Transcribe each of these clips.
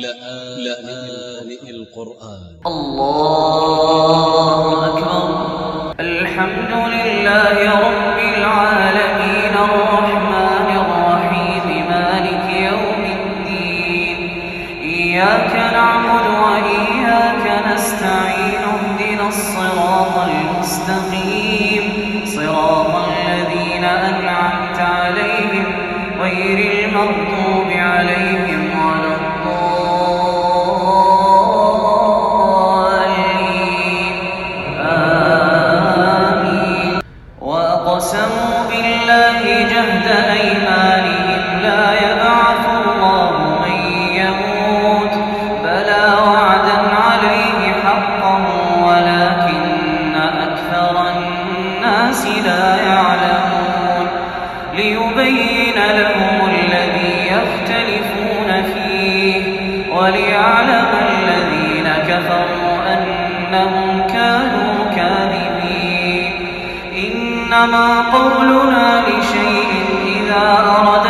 لآن القرآن. الله أكبر. الحمد لله رب أقسموا بالله جهد إنما قولنا لشيء إذا أردنا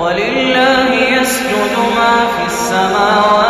ولله يسجد ما في السماوات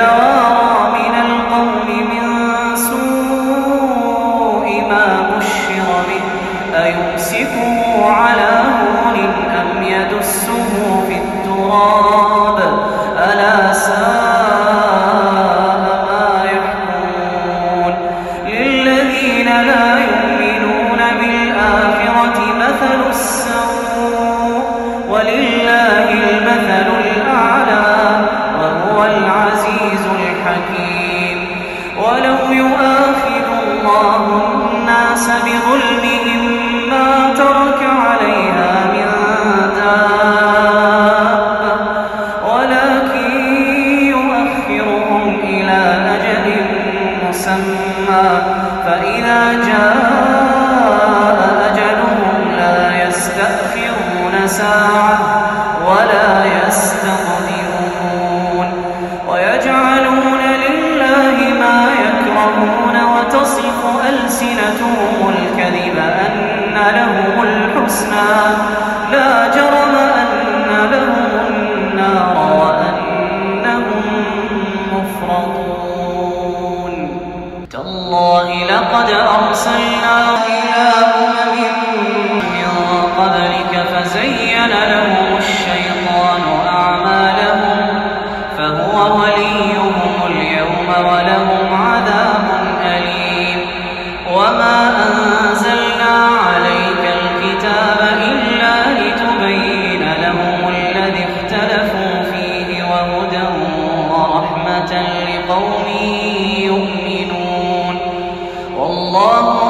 سواء ولقد أرسلنا Oh.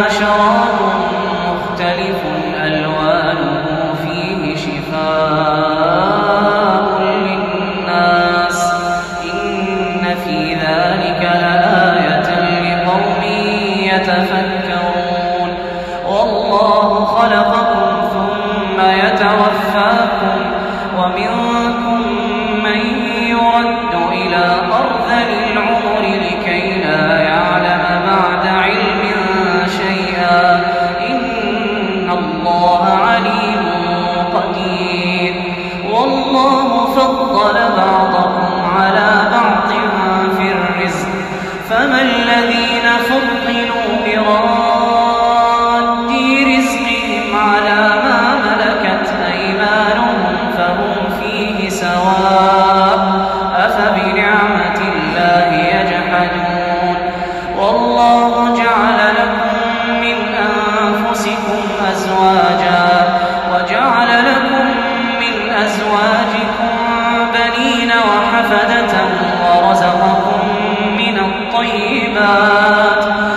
معشر فضل بعضهم طيبات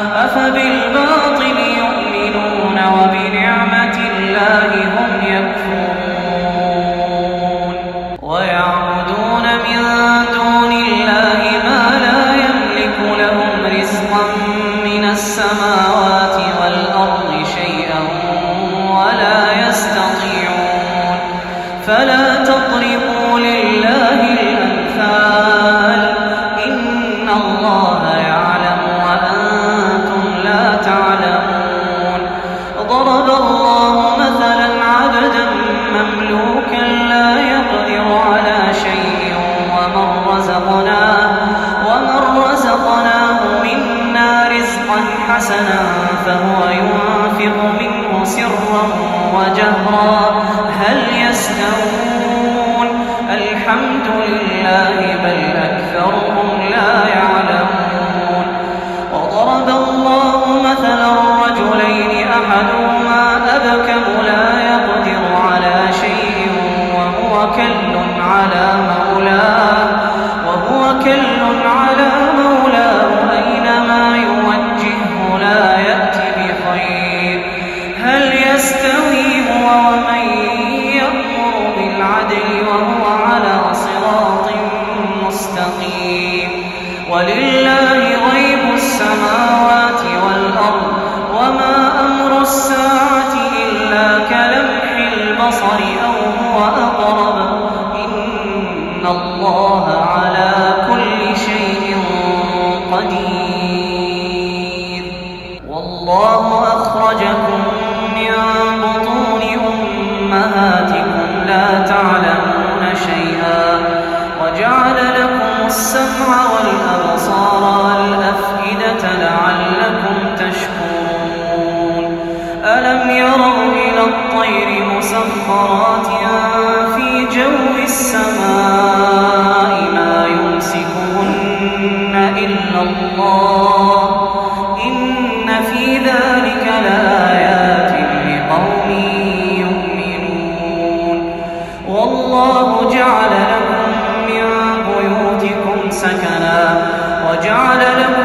والأبصار والأفئدة لعلكم تشكرون. ألم يروا إلى الطير مسخرات في جو السماء ما يمسكهن إلا الله؟ سكنا وجعل لكم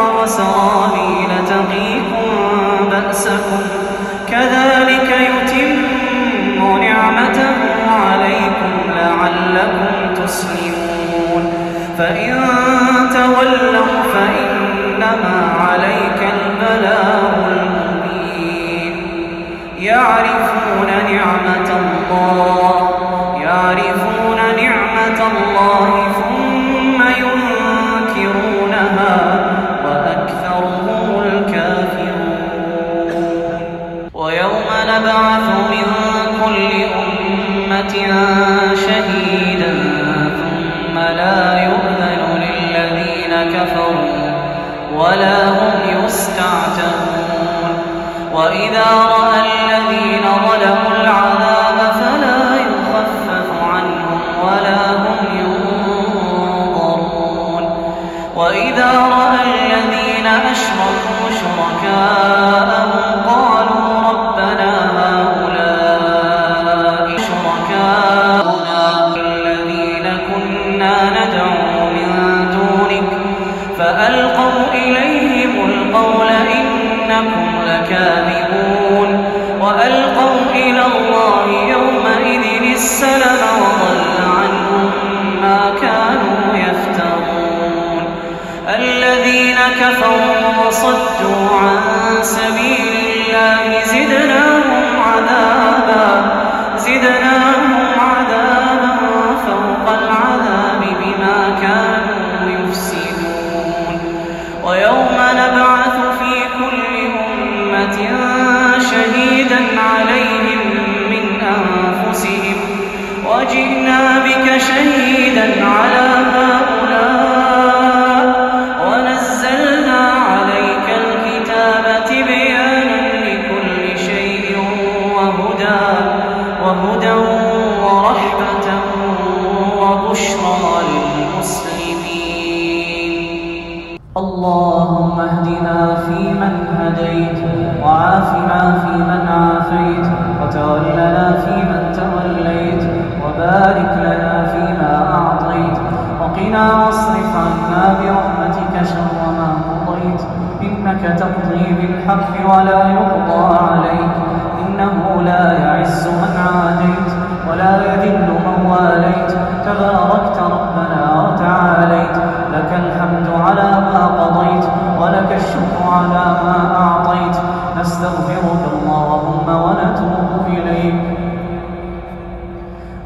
الحر أمة فألقوا إليهم القول إنكم لكاذبون وألقوا إلى الله يومئذ السلم وضل عنهم ما كانوا يفترون الذين كفروا وصدوا عن سبيل الله زدناهم إنك تقضي بالحق ولا يقضى عليك. إنه لا يعز من عاديت ولا يذل من واليت. تباركت ربنا وتعاليت. لك الحمد على ما قضيت ولك الشكر على ما أعطيت. نستغفرك اللهم ونتوب إليك.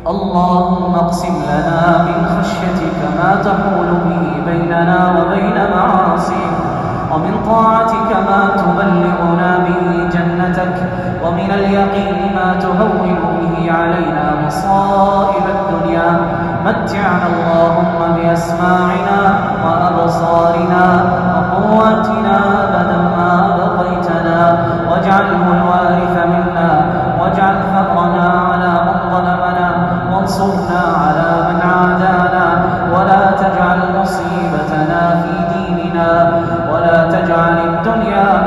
اللهم اقسم لنا من خشيتك ما تحول به بيننا وبين معاصيك. ومن طاعتك ما تبلغنا به جنتك ومن اليقين ما تهون به علينا مصائب الدنيا. متعنا اللهم بأسماعنا وأبصارنا وقواتنا أبدا ما بقيتنا واجعله الوارث منا واجعل ثأرنا على من ظلمنا وانصرنا على من عادانا. ولا تجعل مصيبتنا في ديننا. الدنيا أكبر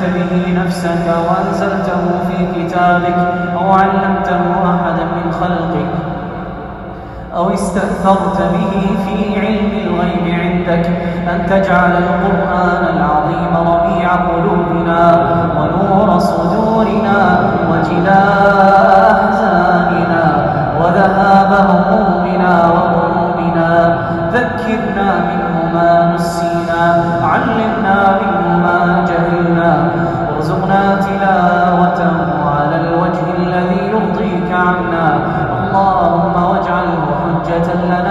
سميت به نفسك وأنزلته في كتابك أو علمته أحدا من خلقك أو استأثرت به في علم الغيب عندك أن تجعل القرآن العظيم ربيع قلوبنا ونور صدورنا وجلاء أحزاننا وذهاب همومنا وغمومنا ذكرنا منه ما نسينا علمنا منه ما جهلنا. وارزقنا تلاوته على الوجه الذي يرضيك عنا. اللهم واجعله حجة لنا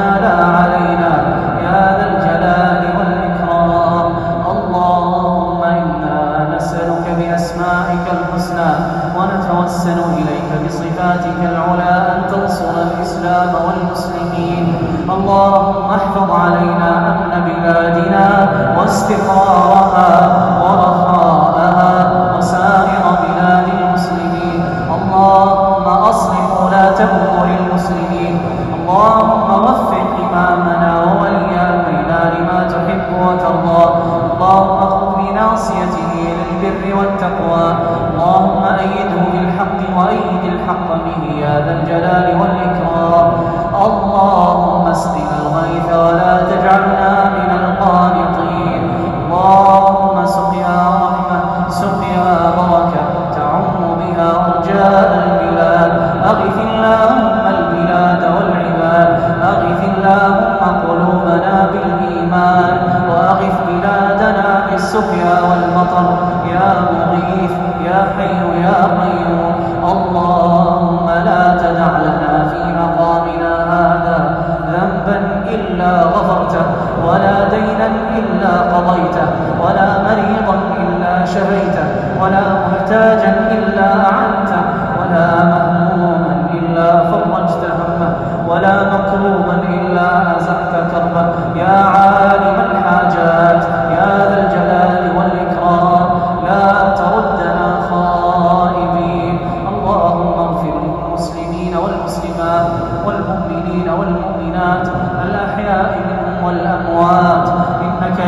اللهم خذ بناصيته للبر والتقوى. اللهم أيده بالحق وأيد الحق به يا ذا الجلال والإكرام. اللهم اسقنا الغيث ولا تجعلنا من القانطين. اللهم سقيا رحمة سقيا بركة تعم بها أرجاء البلاد. أغث اللهم البلاد والعباد. أغث اللهم قلوبنا بالإيمان. بالسقيا والمطر يا مغيث يا حي يا قيوم اللهم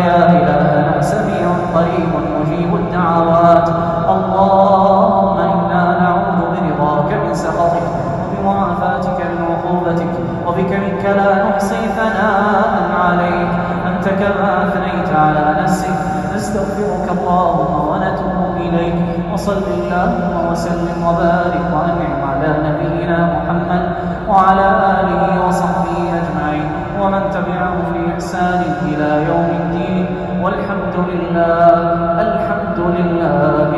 يا إلهنا سميع قريب مجيب الدعوات. اللهم إنا نعوذ برضاك من سخطك وبمعافاتك من عقوبتك وبك منك لا نحصي ثناء عليك. أنت كما أثنيت على نفسك نستغفرك اللهم ونتوب إليك. وصل اللهم وسلم وبارك وأنعم على نبينا محمد وعلى آله وصحبه أجمعين. ومن تبعهم بإحسان إلى يوم لله الحمد لله.